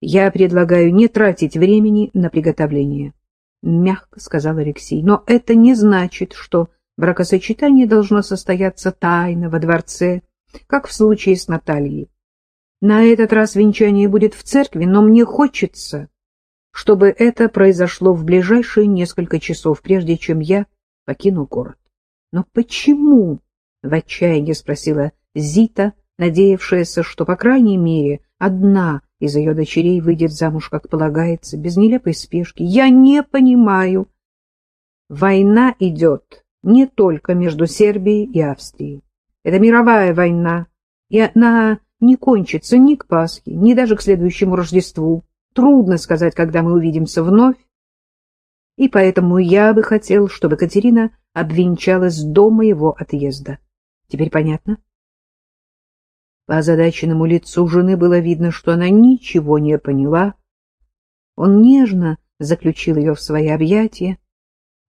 Я предлагаю не тратить времени на приготовление, — мягко сказал Алексей. Но это не значит, что бракосочетание должно состояться тайно во дворце, как в случае с Натальей. На этот раз венчание будет в церкви, но мне хочется, чтобы это произошло в ближайшие несколько часов, прежде чем я покину город. — Но почему? — в отчаянии спросила Зита, надеявшаяся, что, по крайней мере, одна из ее дочерей выйдет замуж, как полагается, без нелепой спешки. Я не понимаю. Война идет не только между Сербией и Австрией. Это мировая война, и она не кончится ни к Пасхе, ни даже к следующему Рождеству. Трудно сказать, когда мы увидимся вновь. И поэтому я бы хотел, чтобы Катерина обвенчалась до моего отъезда. Теперь понятно? По озадаченному лицу жены было видно, что она ничего не поняла. Он нежно заключил ее в свои объятия.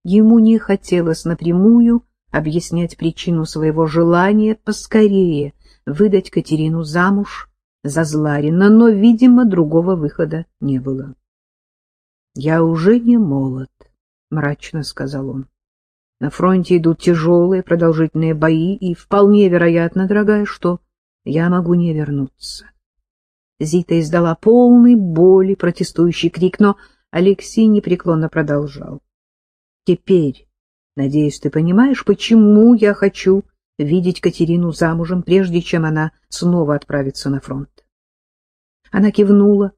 Ему не хотелось напрямую объяснять причину своего желания поскорее выдать Катерину замуж за Зларина, но, видимо, другого выхода не было. — Я уже не молод, — мрачно сказал он. — На фронте идут тяжелые продолжительные бои, и вполне вероятно, дорогая, что я могу не вернуться. Зита издала полный боли протестующий крик, но Алексей непреклонно продолжал. Теперь, надеюсь, ты понимаешь, почему я хочу видеть Катерину замужем, прежде чем она снова отправится на фронт. Она кивнула,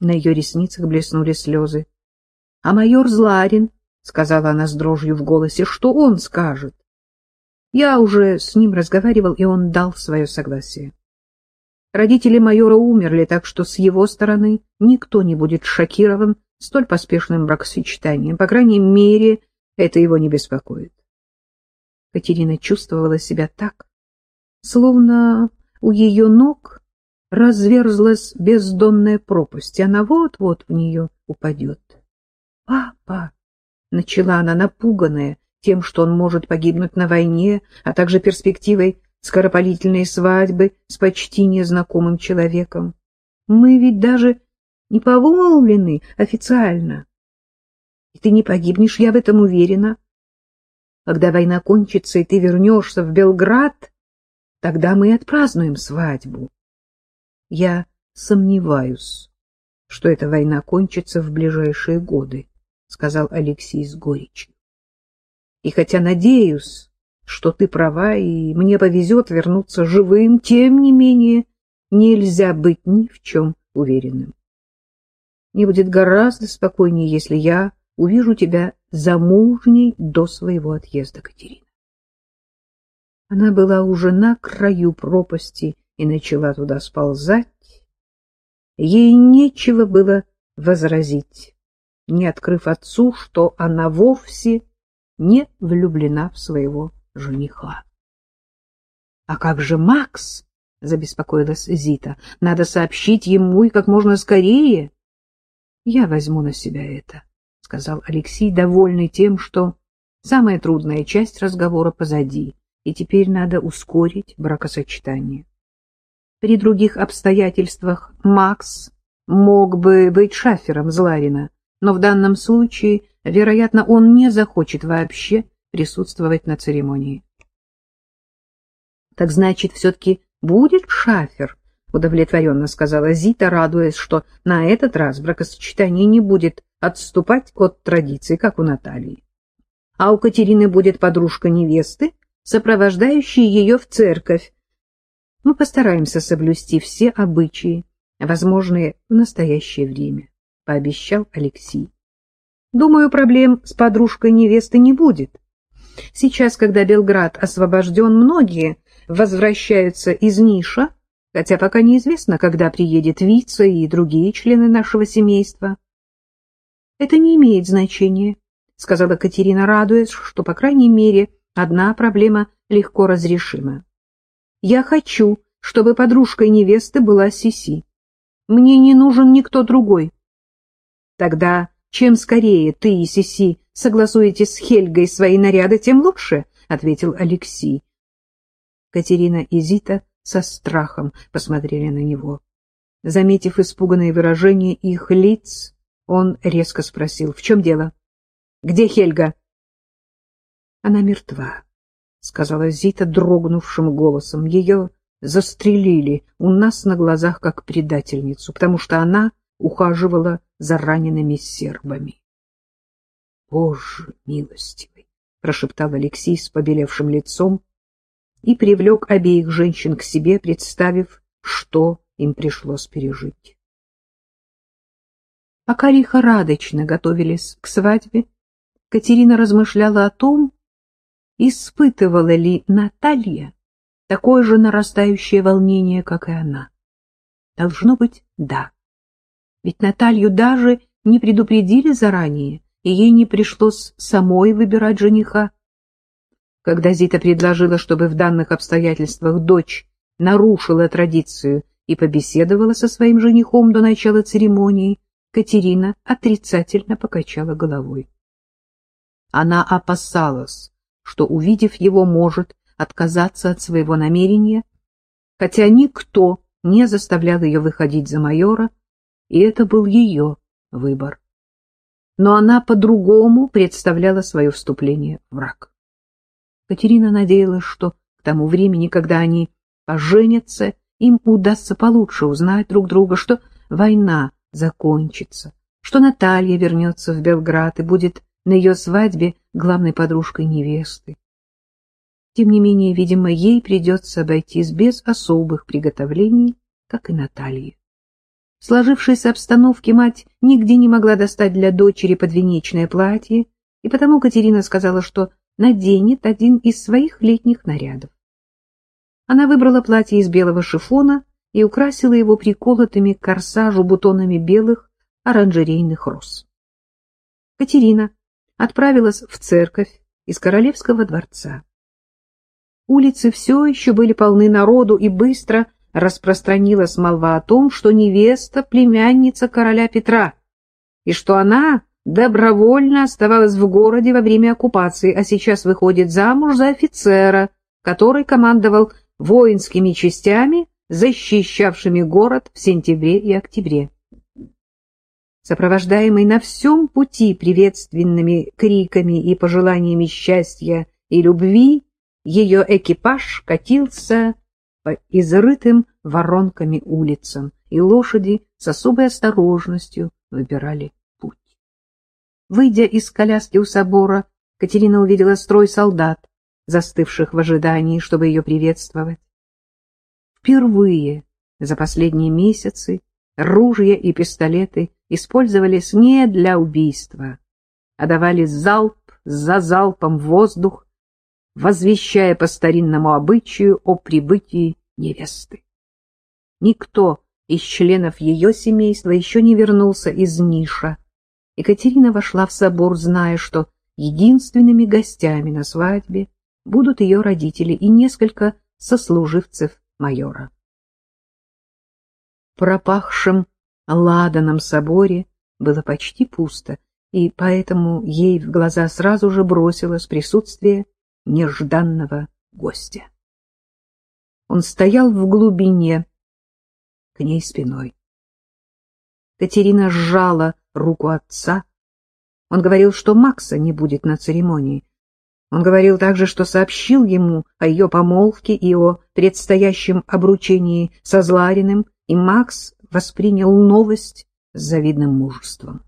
на ее ресницах блеснули слезы. — А майор Зларин, — сказала она с дрожью в голосе, — что он скажет? Я уже с ним разговаривал, и он дал свое согласие. Родители майора умерли, так что с его стороны никто не будет шокирован столь поспешным бракосочетанием. По крайней мере, это его не беспокоит. Катерина чувствовала себя так, словно у ее ног разверзлась бездонная пропасть, и она вот-вот в нее упадет. «Папа!» — начала она напуганная, тем, что он может погибнуть на войне, а также перспективой скоропалительной свадьбы с почти незнакомым человеком. Мы ведь даже не помолвлены официально. И ты не погибнешь, я в этом уверена. Когда война кончится, и ты вернешься в Белград, тогда мы отпразднуем свадьбу. Я сомневаюсь, что эта война кончится в ближайшие годы, — сказал Алексей с горечью. И хотя надеюсь, что ты права, и мне повезет вернуться живым, тем не менее нельзя быть ни в чем уверенным. Мне будет гораздо спокойнее, если я увижу тебя замужней до своего отъезда, Катерина. Она была уже на краю пропасти и начала туда сползать. Ей нечего было возразить, не открыв отцу, что она вовсе не влюблена в своего жениха. — А как же Макс? — забеспокоилась Зита. — Надо сообщить ему и как можно скорее. — Я возьму на себя это, — сказал Алексей, довольный тем, что самая трудная часть разговора позади, и теперь надо ускорить бракосочетание. При других обстоятельствах Макс мог бы быть шафером Зларина, но в данном случае Вероятно, он не захочет вообще присутствовать на церемонии. — Так значит, все-таки будет шафер? — удовлетворенно сказала Зита, радуясь, что на этот раз бракосочетание не будет отступать от традиции, как у Натальи. А у Катерины будет подружка невесты, сопровождающая ее в церковь. Мы постараемся соблюсти все обычаи, возможные в настоящее время, — пообещал Алексей. Думаю, проблем с подружкой невесты не будет. Сейчас, когда Белград освобожден, многие возвращаются из Ниша, хотя пока неизвестно, когда приедет Вица и другие члены нашего семейства. — Это не имеет значения, — сказала Катерина, радуясь, что, по крайней мере, одна проблема легко разрешима. — Я хочу, чтобы подружкой невесты была Сиси. Мне не нужен никто другой. — Тогда чем скорее ты и Сиси согласуете с Хельгой свои наряды, тем лучше, — ответил Алексей. Катерина и Зита со страхом посмотрели на него. Заметив испуганное выражение их лиц, он резко спросил, в чем дело? Где Хельга? Она мертва, сказала Зита дрогнувшим голосом. Ее застрелили у нас на глазах как предательницу, потому что она ухаживала за ранеными сербами. — Боже милостивый! — прошептал Алексей с побелевшим лицом и привлек обеих женщин к себе, представив, что им пришлось пережить. Пока лихорадочно готовились к свадьбе, Катерина размышляла о том, испытывала ли Наталья такое же нарастающее волнение, как и она. Должно быть, да. Ведь Наталью даже не предупредили заранее, и ей не пришлось самой выбирать жениха. Когда Зита предложила, чтобы в данных обстоятельствах дочь нарушила традицию и побеседовала со своим женихом до начала церемонии, Катерина отрицательно покачала головой. Она опасалась, что, увидев его, может отказаться от своего намерения, хотя никто не заставлял ее выходить за майора, и это был ее выбор. Но она по-другому представляла свое вступление в брак. Катерина надеялась, что к тому времени, когда они поженятся, им удастся получше узнать друг друга, что война закончится, что Наталья вернется в Белград и будет на ее свадьбе главной подружкой невесты. Тем не менее, видимо, ей придется обойтись без особых приготовлений, как и Наталье. В сложившейся обстановке мать нигде не могла достать для дочери подвенечное платье, и потому Катерина сказала, что наденет один из своих летних нарядов. Она выбрала платье из белого шифона и украсила его приколотыми к корсажу бутонами белых оранжерейных роз. Катерина отправилась в церковь из королевского дворца. Улицы все еще были полны народу, и быстро распространилась молва о том, что невеста — племянница короля Петра, и что она добровольно оставалась в городе во время оккупации, а сейчас выходит замуж за офицера, который командовал воинскими частями, защищавшими город в сентябре и октябре. Сопровождаемый на всем пути приветственными криками и пожеланиями счастья и любви, ее экипаж катился по изрытым воронками улицам, и лошади с особой осторожностью выбирали путь. Выйдя из коляски у собора, Катерина увидела строй солдат, застывших в ожидании, чтобы ее приветствовать. Впервые за последние месяцы ружья и пистолеты использовались не для убийства, а давали залп за залпом воздух, возвещая по старинному обычаю о прибытии невесты. Никто из членов ее семейства еще не вернулся из Ниша. Екатерина вошла в собор, зная, что единственными гостями на свадьбе будут ее родители и несколько сослуживцев майора. В пропахшем ладаном соборе было почти пусто, и поэтому ей в глаза сразу же бросилось присутствие нежданного гостя. Он стоял в глубине, к ней спиной. Катерина сжала руку отца. Он говорил, что Макса не будет на церемонии. Он говорил также, что сообщил ему о ее помолвке и о предстоящем обручении со Злариным, и Макс воспринял новость с завидным мужеством.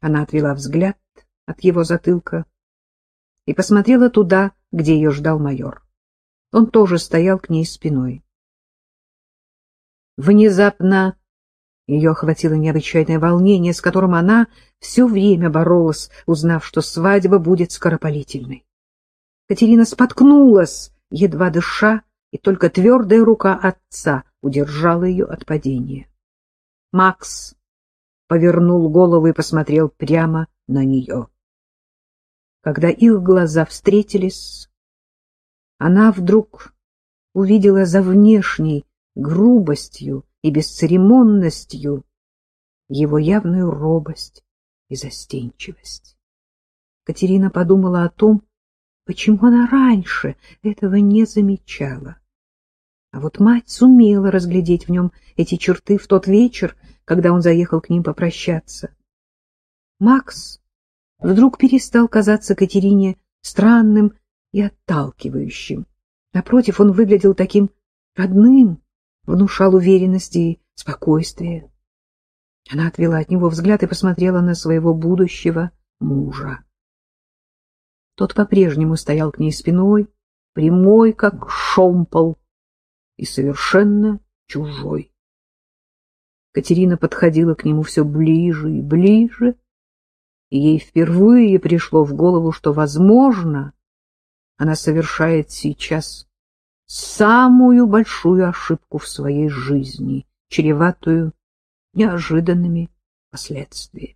Она отвела взгляд от его затылка и посмотрела туда, где ее ждал майор. Он тоже стоял к ней спиной. Внезапно ее охватило необычайное волнение, с которым она все время боролась, узнав, что свадьба будет скоропалительной. Катерина споткнулась, едва дыша, и только твердая рука отца удержала ее от падения. Макс повернул голову и посмотрел прямо на нее. Когда их глаза встретились, она вдруг увидела за внешней грубостью и бесцеремонностью его явную робость и застенчивость. Катерина подумала о том, почему она раньше этого не замечала. А вот мать сумела разглядеть в нем эти черты в тот вечер, когда он заехал к ним попрощаться. Макс вдруг перестал казаться Катерине странным и отталкивающим. Напротив, он выглядел таким родным, внушал уверенность и спокойствие. Она отвела от него взгляд и посмотрела на своего будущего мужа. Тот по-прежнему стоял к ней спиной, прямой, как шомпол, и совершенно чужой. Катерина подходила к нему все ближе и ближе, ей впервые пришло в голову, что, возможно, она совершает сейчас самую большую ошибку в своей жизни, чреватую неожиданными последствиями.